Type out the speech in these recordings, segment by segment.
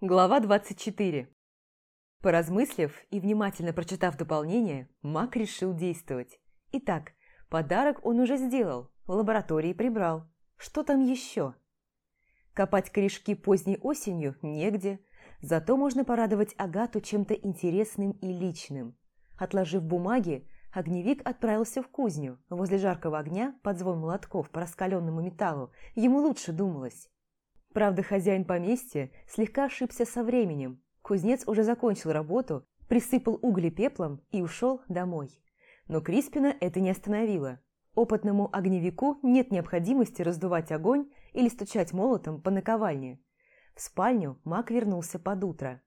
Глава 24. Поразмыслив и внимательно прочитав дополнение, Мак решил действовать. Итак, подарок он уже сделал, в лаборатории прибрал. Что там еще? Копать корешки поздней осенью негде, зато можно порадовать Агату чем-то интересным и личным. Отложив бумаги, огневик отправился в кузню. Возле жаркого огня, под звон молотков по раскаленному металлу, ему лучше думалось. Правда, хозяин поместья слегка ошибся со временем. Кузнец уже закончил работу, присыпал угли пеплом и ушел домой. Но Криспина это не остановило. Опытному огневику нет необходимости раздувать огонь или стучать молотом по наковальне. В спальню маг вернулся под утро.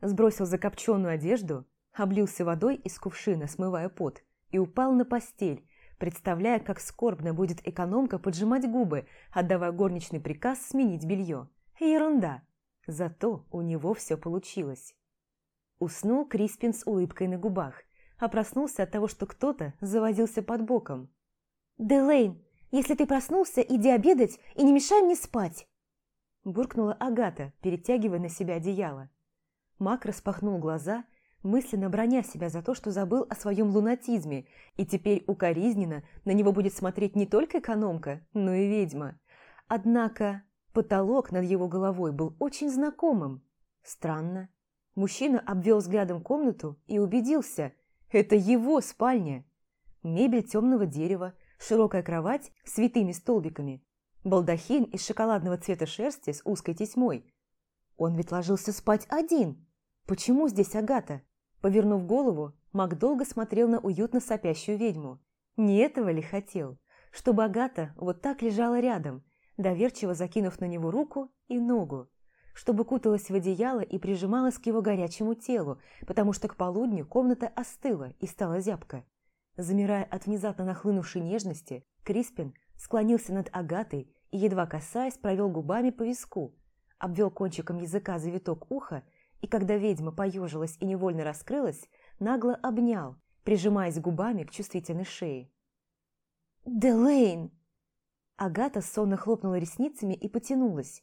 Сбросил закопченную одежду, облился водой из кувшина, смывая пот, и упал на постель, представляя, как скорбно будет экономка поджимать губы, отдавая горничный приказ сменить белье. Ерунда. Зато у него все получилось. Уснул Криспин с улыбкой на губах, а проснулся от того, что кто-то завозился под боком. «Делейн, если ты проснулся, иди обедать и не мешай мне спать!» Буркнула Агата, перетягивая на себя одеяло. Мак распахнул глаза мысленно броня себя за то, что забыл о своем лунатизме, и теперь укоризненно на него будет смотреть не только экономка, но и ведьма. Однако потолок над его головой был очень знакомым. Странно. Мужчина обвел взглядом комнату и убедился – это его спальня. Мебель темного дерева, широкая кровать с витыми столбиками, балдахин из шоколадного цвета шерсти с узкой тесьмой. Он ведь ложился спать один. Почему здесь Агата? Повернув голову, Мак долго смотрел на уютно сопящую ведьму. Не этого ли хотел? Чтобы Агата вот так лежала рядом, доверчиво закинув на него руку и ногу. Чтобы куталась в одеяло и прижималась к его горячему телу, потому что к полудню комната остыла и стала зябко. Замирая от внезапно нахлынувшей нежности, Криспин склонился над Агатой и, едва касаясь, провел губами по виску, обвел кончиком языка завиток уха и когда ведьма поежилась и невольно раскрылась, нагло обнял, прижимаясь губами к чувствительной шее. «Делейн!» Агата сонно хлопнула ресницами и потянулась.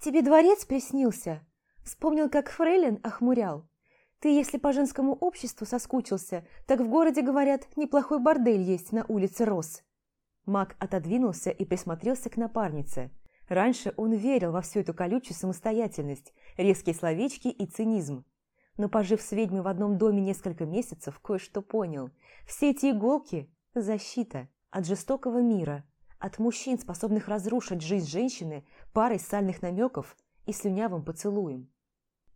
«Тебе дворец приснился? Вспомнил, как Фрейлин охмурял. Ты, если по женскому обществу соскучился, так в городе, говорят, неплохой бордель есть на улице Рос». Маг отодвинулся и присмотрелся к напарнице. Раньше он верил во всю эту колючую самостоятельность, резкие словечки и цинизм. Но пожив с ведьмой в одном доме несколько месяцев, кое-что понял. Все эти иголки – защита от жестокого мира, от мужчин, способных разрушить жизнь женщины парой сальных намеков и слюнявым поцелуем.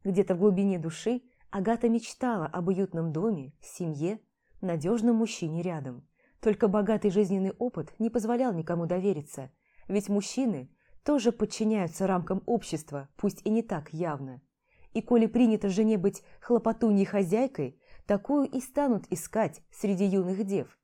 Где-то в глубине души Агата мечтала об уютном доме, семье, надежном мужчине рядом. Только богатый жизненный опыт не позволял никому довериться, ведь мужчины – тоже подчиняются рамкам общества, пусть и не так явно. И коли принято жене быть хлопотуньей хозяйкой, такую и станут искать среди юных дев.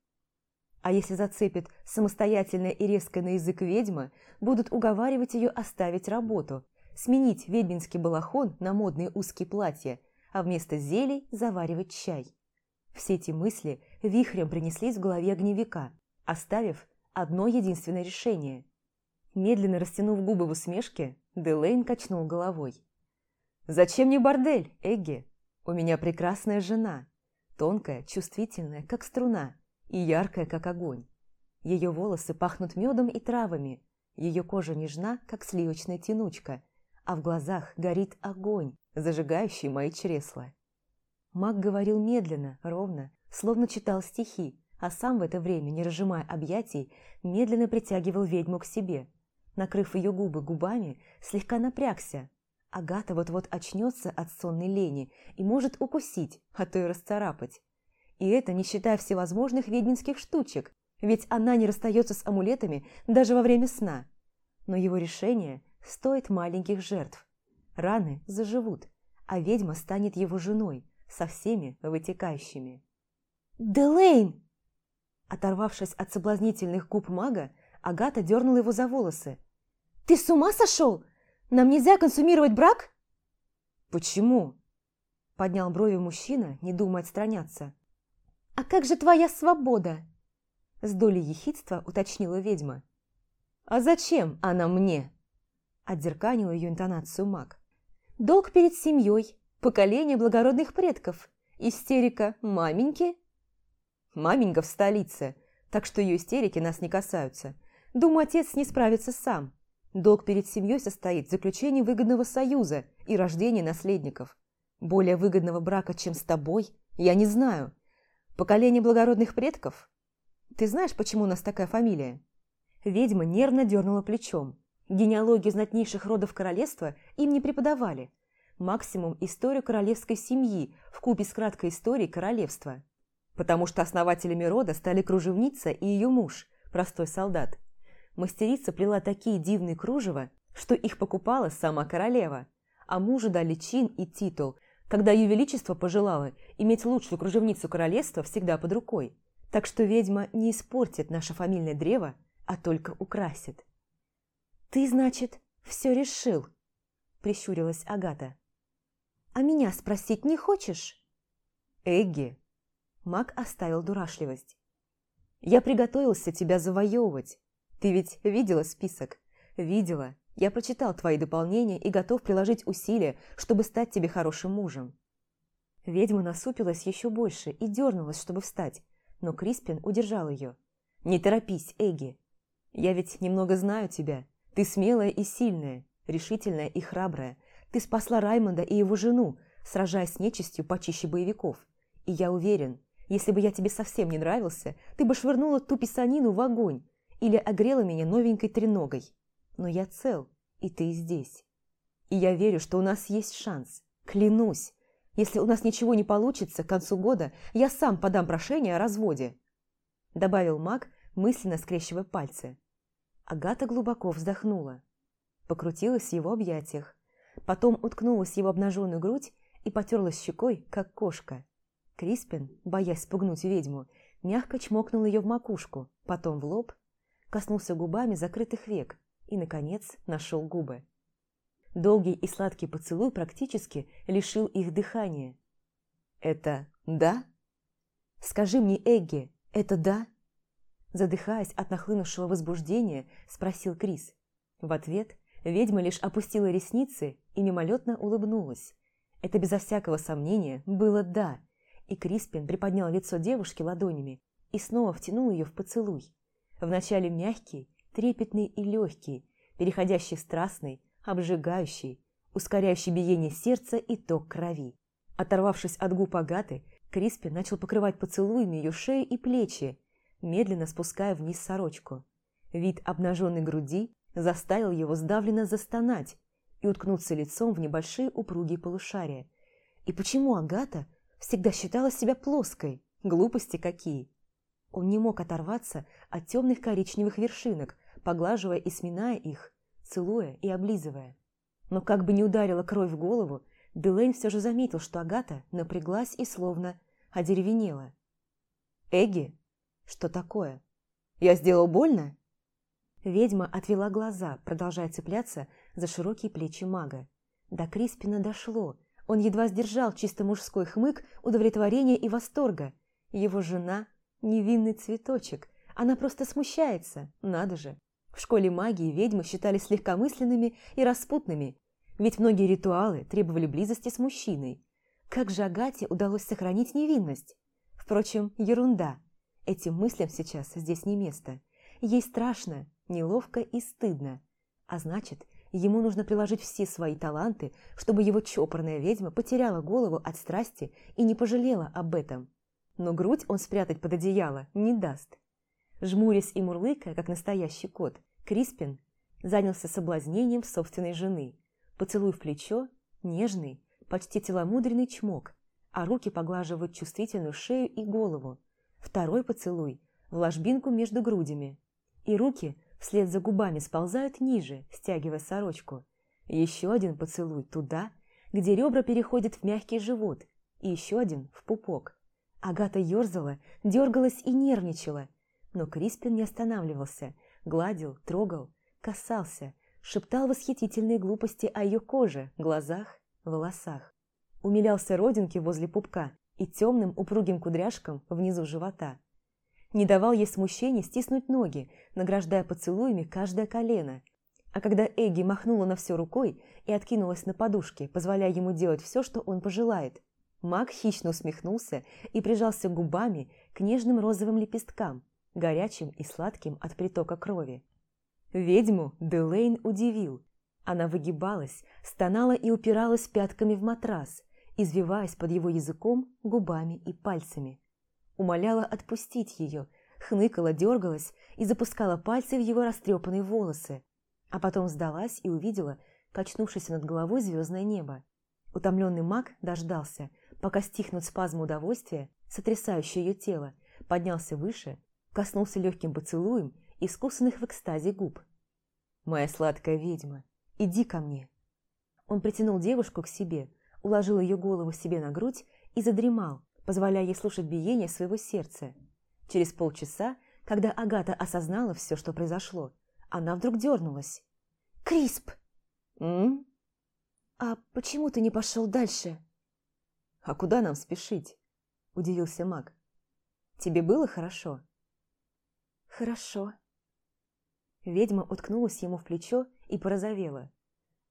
А если зацепит самостоятельная и резкая на язык ведьма, будут уговаривать ее оставить работу, сменить ведьминский балахон на модные узкие платья, а вместо зелий заваривать чай. Все эти мысли вихрем принеслись в голове огневика, оставив одно единственное решение Медленно растянув губы в усмешке, Делейн качнул головой. «Зачем мне бордель, Эгги? У меня прекрасная жена, тонкая, чувствительная, как струна, и яркая, как огонь. Ее волосы пахнут медом и травами, ее кожа нежна, как сливочная тянучка, а в глазах горит огонь, зажигающий мои чресла». Маг говорил медленно, ровно, словно читал стихи, а сам в это время, не разжимая объятий, медленно притягивал ведьму к себе – накрыв ее губы губами, слегка напрягся. Агата вот-вот очнется от сонной лени и может укусить, а то и расцарапать. И это не считая всевозможных ведьминских штучек, ведь она не расстается с амулетами даже во время сна. Но его решение стоит маленьких жертв. Раны заживут, а ведьма станет его женой со всеми вытекающими. «Делейн!» Оторвавшись от соблазнительных губ мага, Агата дернула его за волосы. «Ты с ума сошел? Нам нельзя консумировать брак?» «Почему?» Поднял брови мужчина, не думая отстраняться. «А как же твоя свобода?» С долей ехидства уточнила ведьма. «А зачем она мне?» Отзерканил ее интонацию маг. Долг перед семьей, поколение благородных предков, истерика маменьки. Маменька в столице, так что ее истерики нас не касаются. Думаю, отец не справится сам. Долг перед семьей состоит в заключении выгодного союза и рождении наследников. Более выгодного брака, чем с тобой, я не знаю. Поколение благородных предков? Ты знаешь, почему у нас такая фамилия? Ведьма нервно дернула плечом. Генеалогию знатнейших родов королевства им не преподавали. Максимум историю королевской семьи в купе с краткой историей королевства. Потому что основателями рода стали кружевница и ее муж, простой солдат. Мастерица плела такие дивные кружева, что их покупала сама королева, а мужу дали чин и титул, когда ее величество пожелало иметь лучшую кружевницу королевства всегда под рукой. Так что ведьма не испортит наше фамильное древо, а только украсит. «Ты, значит, все решил?» – прищурилась Агата. «А меня спросить не хочешь?» «Эгги!» – маг оставил дурашливость. «Я приготовился тебя завоевывать. Ты ведь видела список?» «Видела. Я прочитал твои дополнения и готов приложить усилия, чтобы стать тебе хорошим мужем». Ведьма насупилась еще больше и дернулась, чтобы встать, но Криспин удержал ее. «Не торопись, Эгги. Я ведь немного знаю тебя. Ты смелая и сильная, решительная и храбрая. Ты спасла Раймонда и его жену, сражаясь с нечистью почище боевиков. И я уверен, если бы я тебе совсем не нравился, ты бы швырнула ту писанину в огонь или огрела меня новенькой треногой. Но я цел, и ты здесь. И я верю, что у нас есть шанс. Клянусь, если у нас ничего не получится к концу года, я сам подам прошение о разводе», добавил маг, мысленно скрещивая пальцы. Агата глубоко вздохнула, покрутилась в его объятиях, потом уткнулась в его обнаженную грудь и потерлась щекой, как кошка. Криспин, боясь спугнуть ведьму, мягко чмокнул ее в макушку, потом в лоб, коснулся губами закрытых век и, наконец, нашел губы. Долгий и сладкий поцелуй практически лишил их дыхания. «Это да?» «Скажи мне, Эгги, это да?» Задыхаясь от нахлынувшего возбуждения, спросил Крис. В ответ ведьма лишь опустила ресницы и мимолетно улыбнулась. Это безо всякого сомнения было «да», и Криспин приподнял лицо девушки ладонями и снова втянул ее в поцелуй. Вначале мягкий, трепетный и легкий, переходящий в страстный, обжигающий, ускоряющий биение сердца и ток крови. Оторвавшись от губ Агаты, Криспин начал покрывать поцелуями ее шею и плечи, медленно спуская вниз сорочку. Вид обнаженной груди заставил его сдавленно застонать и уткнуться лицом в небольшие упругие полушария. И почему Агата всегда считала себя плоской? Глупости какие! Он не мог оторваться от темных коричневых вершинок, поглаживая и сминая их, целуя и облизывая. Но как бы не ударила кровь в голову, Делейн все же заметил, что Агата напряглась и словно одеревенела. «Эгги, что такое? Я сделал больно?» Ведьма отвела глаза, продолжая цепляться за широкие плечи мага. До Криспина дошло. Он едва сдержал чисто мужской хмык удовлетворения и восторга. Его жена – невинный цветочек. Она просто смущается, надо же. В школе магии ведьмы считались легкомысленными и распутными, ведь многие ритуалы требовали близости с мужчиной. Как же Агате удалось сохранить невинность? Впрочем, ерунда. Этим мыслям сейчас здесь не место. Ей страшно, неловко и стыдно. А значит, ему нужно приложить все свои таланты, чтобы его чопорная ведьма потеряла голову от страсти и не пожалела об этом. Но грудь он спрятать под одеяло не даст. Жмурясь и мурлыкая, как настоящий кот, Криспин занялся соблазнением собственной жены. Поцелуй в плечо, нежный, почти целомудренный чмок, а руки поглаживают чувствительную шею и голову, Второй поцелуй в ложбинку между грудями. И руки вслед за губами сползают ниже, стягивая сорочку. Еще один поцелуй туда, где ребра переходят в мягкий живот, и еще один в пупок. Агата ерзала, дергалась и нервничала, но Криспин не останавливался, гладил, трогал, касался, шептал восхитительные глупости о ее коже, глазах, волосах. Умилялся родинке возле пупка и темным упругим кудряшкам внизу живота. Не давал ей смущения стиснуть ноги, награждая поцелуями каждое колено. А когда Эгги махнула на все рукой и откинулась на подушке, позволяя ему делать все, что он пожелает, маг хищно усмехнулся и прижался губами к нежным розовым лепесткам, горячим и сладким от притока крови. Ведьму Делейн удивил. Она выгибалась, стонала и упиралась пятками в матрас, извиваясь под его языком, губами и пальцами. Умоляла отпустить ее, хныкала, дергалась и запускала пальцы в его растрепанные волосы, а потом сдалась и увидела качнувшееся над головой звездное небо. Утомленный маг дождался, пока стихнут спазмы удовольствия, сотрясающие ее тело, поднялся выше, коснулся легким поцелуем искусанных в экстазе губ. «Моя сладкая ведьма, иди ко мне!» Он притянул девушку к себе, уложил ее голову себе на грудь и задремал, позволяя ей слушать биение своего сердца. Через полчаса, когда Агата осознала все, что произошло, она вдруг дернулась. «Крисп!» «М? «А почему ты не пошел дальше?» «А куда нам спешить?» – удивился маг. «Тебе было хорошо?» «Хорошо». Ведьма уткнулась ему в плечо и порозовела.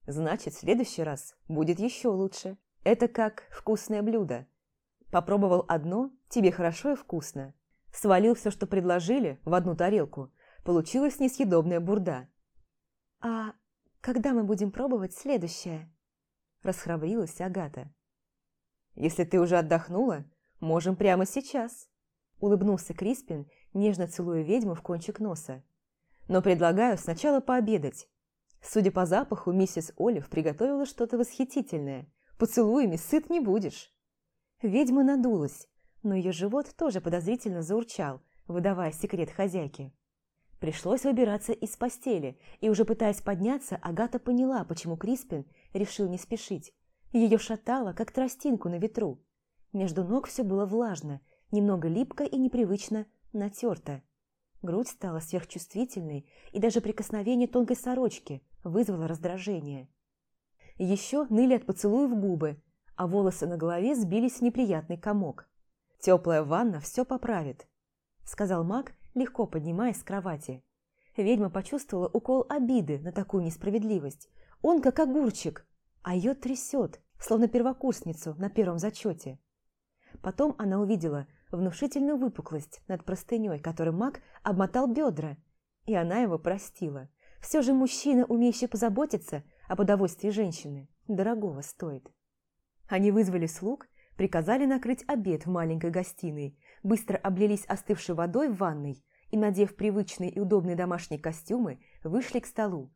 «Значит, в следующий раз будет еще лучше. Это как вкусное блюдо. Попробовал одно, тебе хорошо и вкусно. Свалил все, что предложили, в одну тарелку. Получилась несъедобная бурда. «А когда мы будем пробовать следующее?» Расхрабрилась Агата. «Если ты уже отдохнула, можем прямо сейчас», улыбнулся Криспин, нежно целуя ведьму в кончик носа. «Но предлагаю сначала пообедать. Судя по запаху, миссис Олив приготовила что-то восхитительное. Поцелуями сыт не будешь». Ведьма надулась, но ее живот тоже подозрительно заурчал, выдавая секрет хозяйки. Пришлось выбираться из постели, и уже пытаясь подняться, Агата поняла, почему Криспин решил не спешить. Ее шатало, как тростинку на ветру. Между ног все было влажно, немного липко и непривычно натерто. Грудь стала сверхчувствительной, и даже прикосновение тонкой сорочки вызвало раздражение. Еще ныли от поцелуев губы, а волосы на голове сбились в неприятный комок. «Теплая ванна все поправит», — сказал маг, легко поднимаясь с кровати. Ведьма почувствовала укол обиды на такую несправедливость. Он как огурчик, а ее трясет, словно первокурсницу на первом зачете. Потом она увидела внушительную выпуклость над простыней, которой маг обмотал бедра, и она его простила. Все же мужчина, умеющий позаботиться об удовольствии женщины, дорогого стоит. Они вызвали слуг, приказали накрыть обед в маленькой гостиной, быстро облились остывшей водой в ванной и, надев привычные и удобные домашние костюмы, вышли к столу.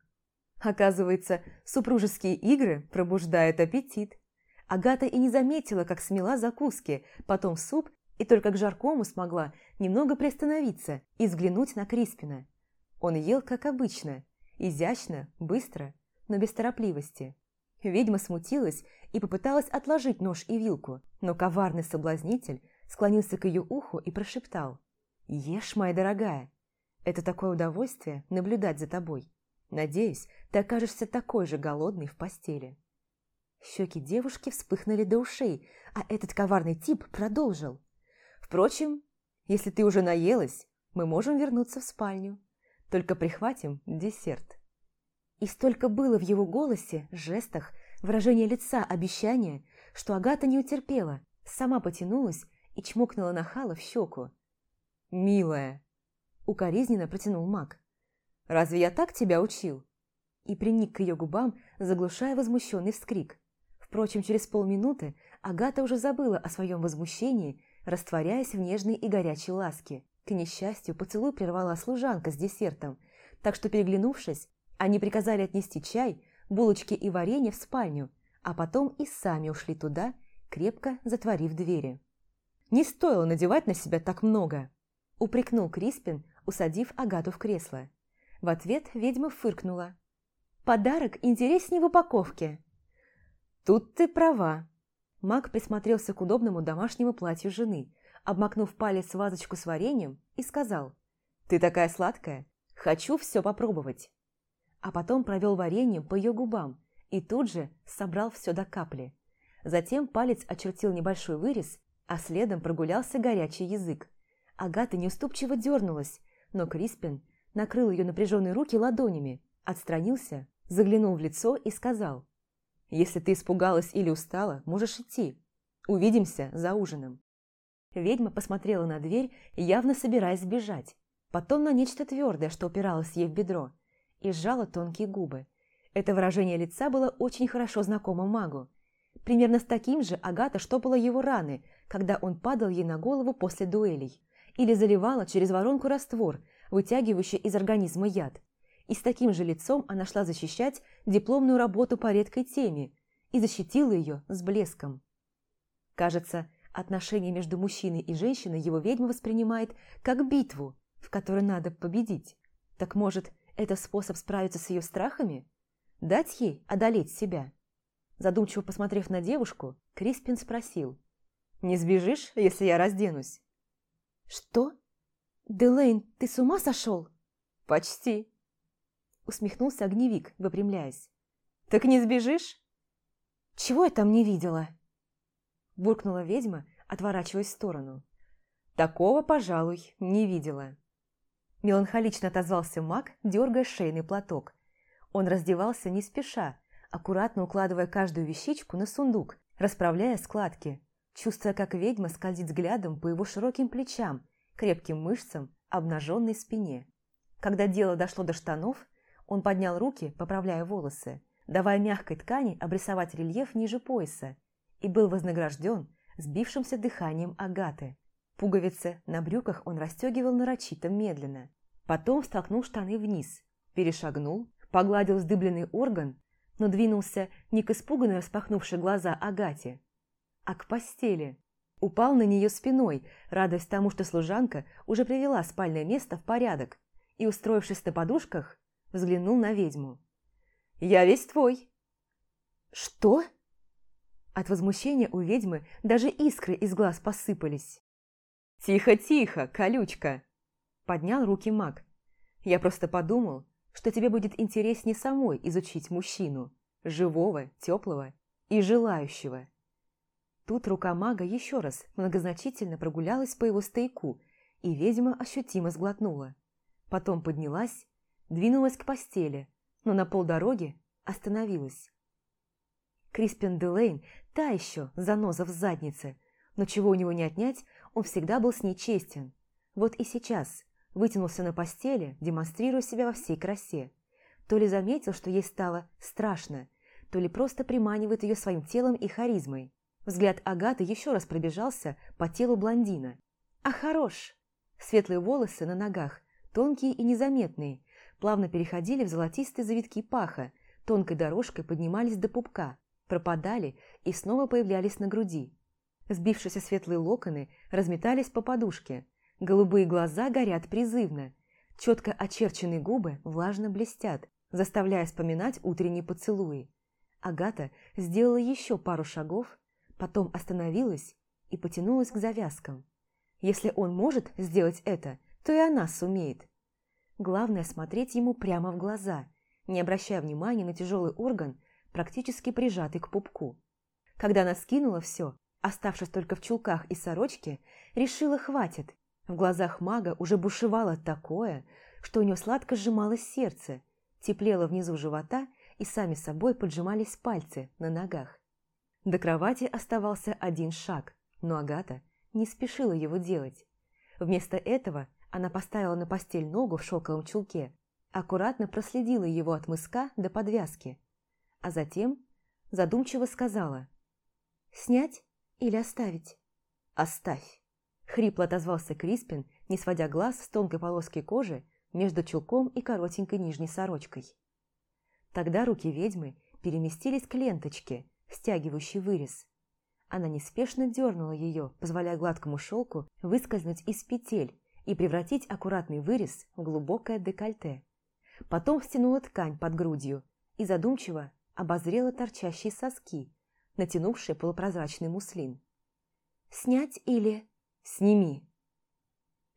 Оказывается, супружеские игры пробуждают аппетит. Агата и не заметила, как смела закуски, потом суп, и только к жаркому смогла немного приостановиться и взглянуть на Криспина. Он ел, как обычно, изящно, быстро, но без торопливости. Ведьма смутилась и попыталась отложить нож и вилку, но коварный соблазнитель склонился к ее уху и прошептал. «Ешь, моя дорогая. Это такое удовольствие наблюдать за тобой. Надеюсь, ты окажешься такой же голодный в постели». Щеки девушки вспыхнули до ушей, а этот коварный тип продолжил. «Впрочем, если ты уже наелась, мы можем вернуться в спальню. Только прихватим десерт». И столько было в его голосе, жестах, выражении лица, обещания, что Агата не утерпела, сама потянулась и чмокнула нахала в щеку. «Милая!» – укоризненно протянул маг. «Разве я так тебя учил?» И приник к ее губам, заглушая возмущенный вскрик. Впрочем, через полминуты Агата уже забыла о своем возмущении, растворяясь в нежной и горячей ласке. К несчастью, поцелуй прервала служанка с десертом, так что, переглянувшись, они приказали отнести чай, булочки и варенье в спальню, а потом и сами ушли туда, крепко затворив двери. «Не стоило надевать на себя так много!» – упрекнул Криспин, усадив Агату в кресло. В ответ ведьма фыркнула. «Подарок интереснее в упаковке!» «Тут ты права!» Маг присмотрелся к удобному домашнему платью жены, обмакнув палец в вазочку с вареньем, и сказал «Ты такая сладкая! Хочу все попробовать!» а потом провел вареньем по ее губам и тут же собрал все до капли. Затем палец очертил небольшой вырез, а следом прогулялся горячий язык. Агата неуступчиво дернулась, но Криспин накрыл ее напряженные руки ладонями, Отстранился, заглянул в лицо и сказал, «Если ты испугалась или устала, можешь идти. Увидимся за ужином». Ведьма посмотрела на дверь, явно собираясь сбежать, потом на нечто твердое, что упиралось ей в бедро, и сжала тонкие губы. Это выражение лица было очень хорошо знакомо магу. Примерно с таким же Агата штопала его раны, когда он падал ей на голову после дуэлей, или заливала через воронку раствор, вытягивающий из организма яд. И с таким же лицом она шла защищать дипломную работу по редкой теме и защитила ее с блеском. Кажется, отношения между мужчиной и женщиной его ведьма воспринимает как битву, в которой надо победить. Так может, это способ справиться с ее страхами? Дать ей одолеть себя? Задумчиво посмотрев на девушку, Криспин спросил. «Не сбежишь, если я разденусь?» «Что? Делейн, ты с ума сошел?» «Почти», – усмехнулся огневик, выпрямляясь. «Так не сбежишь?» «Чего я там не видела?» Буркнула ведьма, отворачиваясь в сторону. «Такого, пожалуй, не видела». Меланхолично отозвался маг, дергая шейный платок. Он раздевался не спеша, аккуратно укладывая каждую вещичку на сундук, расправляя складки, чувствуя, как ведьма скользит взглядом по его широким плечам, крепким мышцам, обнаженной спине. Когда дело дошло до штанов, он поднял руки, поправляя волосы, давая мягкой ткани обрисовать рельеф ниже пояса, и был вознагражден сбившимся дыханием Агаты. Пуговицы на брюках он расстегивал нарочито медленно. Потом столкнул штаны вниз, перешагнул, погладил вздыбленный орган, но двинулся не к испуганно распахнувшей глаза Агате, а к постели. Упал на нее спиной, радуясь тому, что служанка уже привела спальное место в порядок, и, устроившись на подушках, взглянул на ведьму. «Я весь твой!» «Что?» От возмущения у ведьмы даже искры из глаз посыпались. «Тихо-тихо, колючка!» Поднял руки маг. «Я просто подумал, что тебе будет интереснее самой изучить мужчину, живого, теплого и желающего». Тут рука мага еще раз многозначительно прогулялась по его стейку, и ведьма ощутимо сглотнула. Потом поднялась двинулась к постели, но на полдороги остановилась. Криспин Делейн та еще заноза в заднице, но чего у него не отнять, он всегда был с ней честен. Вот и сейчас вытянулся на постели, демонстрируя себя во всей красе. То ли заметил, что ей стало страшно, то ли просто приманивает ее своим телом и харизмой. Взгляд Агаты еще раз пробежался по телу блондина. А хорош! Светлые волосы на ногах, тонкие и незаметные, плавно переходили в золотистые завитки паха, тонкой дорожкой поднимались до пупка, пропадали и снова появлялись на груди. Сбившиеся светлые локоны разметались по подушке, голубые глаза горят призывно, четко очерченные губы влажно блестят, заставляя вспоминать утренние поцелуи. Агата сделала еще пару шагов, потом остановилась и потянулась к завязкам. Если он может сделать это, то и она сумеет. Главное смотреть ему прямо в глаза, не обращая внимания на тяжелый орган, практически прижатый к пупку. Когда она скинула все, оставшись только в чулках и сорочке, решила хватит. В глазах мага уже бушевало такое, что у нее сладко сжималось сердце, теплело внизу живота и сами собой поджимались пальцы на ногах. До кровати оставался один шаг, но Агата не спешила его делать. Вместо этого она поставила на постель ногу в шелковом чулке, аккуратно проследила его от мыска до подвязки, а затем задумчиво сказала «Снять или оставить?» «Оставь!» Хрипло отозвался Криспин, не сводя глаз с тонкой полоски кожи между чулком и коротенькой нижней сорочкой. Тогда руки ведьмы переместились к ленточке, стягивающей вырез. Она неспешно дернула ее, позволяя гладкому шелку выскользнуть из петель и превратить аккуратный вырез в глубокое декольте. Потом стянула ткань под грудью и задумчиво обозрела торчащие соски, натянувшие полупрозрачный муслин. «Снять или...» «Сними!»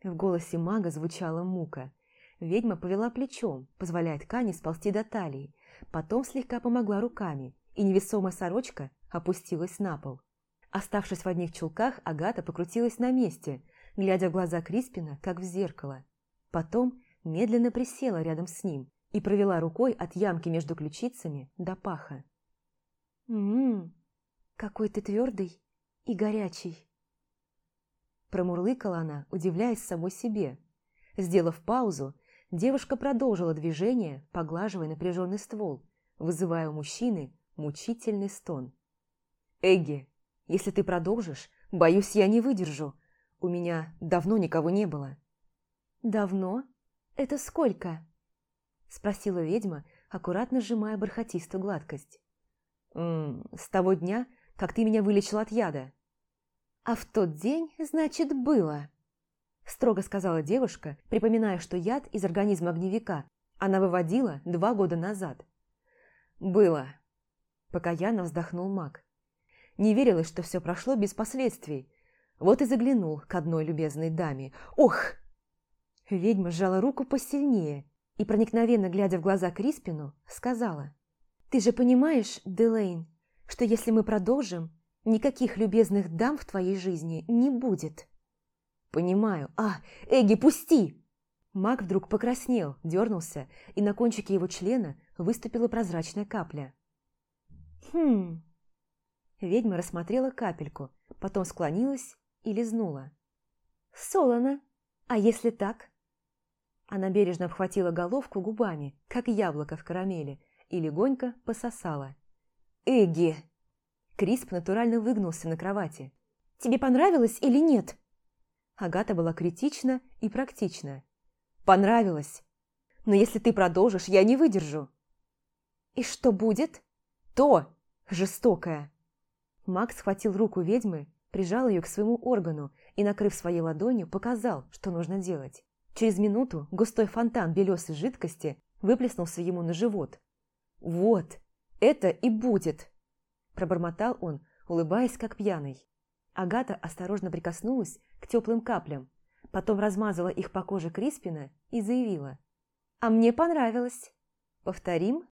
В голосе мага звучала мука. Ведьма повела плечом, позволяя ткани сползти до талии, потом слегка помогла руками, и невесомая сорочка опустилась на пол. Оставшись в одних чулках, Агата покрутилась на месте – глядя в глаза Криспина, как в зеркало. Потом медленно присела рядом с ним и провела рукой от ямки между ключицами до паха. «Ммм, какой ты твердый и горячий!» Промурлыкала она, удивляясь самой себе. Сделав паузу, девушка продолжила движение, поглаживая напряженный ствол, вызывая у мужчины мучительный стон. «Эгги, если ты продолжишь, боюсь, я не выдержу. У меня давно никого не было». «Давно? Это сколько?» Спросила ведьма, аккуратно сжимая бархатистую гладкость. «М -м, «С того дня, как ты меня вылечил от яда». «А в тот день, значит, было?» Строго сказала девушка, припоминая, что яд из организма огневика она выводила два года назад. «Было», – покаянно вздохнул маг. Не верилось, что все прошло без последствий. Вот и заглянул к одной любезной даме. «Ох!» Ведьма сжала руку посильнее и, проникновенно глядя в глаза Криспину, сказала. «Ты же понимаешь, Делейн, что если мы продолжим, никаких любезных дам в твоей жизни не будет?» «Понимаю. А, Эгги, пусти!» Маг вдруг покраснел, дернулся, и на кончике его члена выступила прозрачная капля. «Хм...» Ведьма рассмотрела капельку, потом склонилась и лизнула. «Солоно. А если так?» Она бережно обхватила головку губами, как яблоко в карамели, и легонько пососала. «Эгги!» Крисп натурально выгнулся на кровати. «Тебе понравилось или нет?» Агата была критична и практична. «Понравилось. Но если ты продолжишь, я не выдержу». «И что будет?» «То! Жестокое!» Макс схватил руку ведьмы, прижал ее к своему органу и, накрыв своей ладонью, показал, что нужно делать. Через минуту густой фонтан белесой жидкости выплеснулся ему на живот. «Вот, это и будет!» Пробормотал он, улыбаясь, как пьяный. Агата осторожно прикоснулась к теплым каплям, потом размазала их по коже Криспина и заявила. «А мне понравилось. Повторим?»